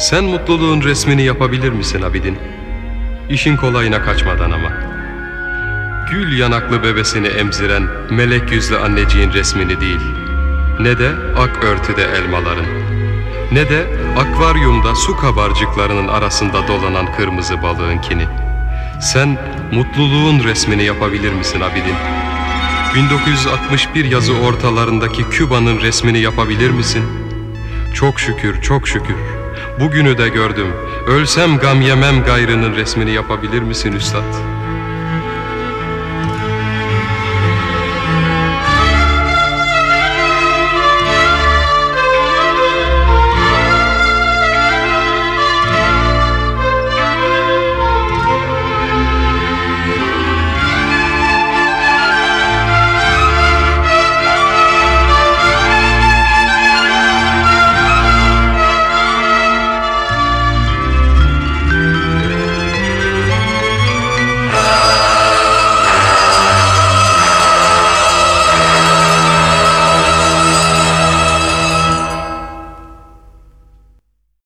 Sen mutluluğun resmini yapabilir misin Abidin? İşin kolayına kaçmadan ama. Gül yanaklı bebesini emziren melek yüzlü anneciğin resmini değil. Ne de ak örtüde elmaların. Ne de akvaryumda su kabarcıklarının arasında dolanan kırmızı balığınkini. Sen mutluluğun resmini yapabilir misin Abidin? 1961 yazı ortalarındaki Küba'nın resmini yapabilir misin? Çok şükür, çok şükür. Bugünü de gördüm. Ölsem gam yemem gayrının resmini yapabilir misin üstad?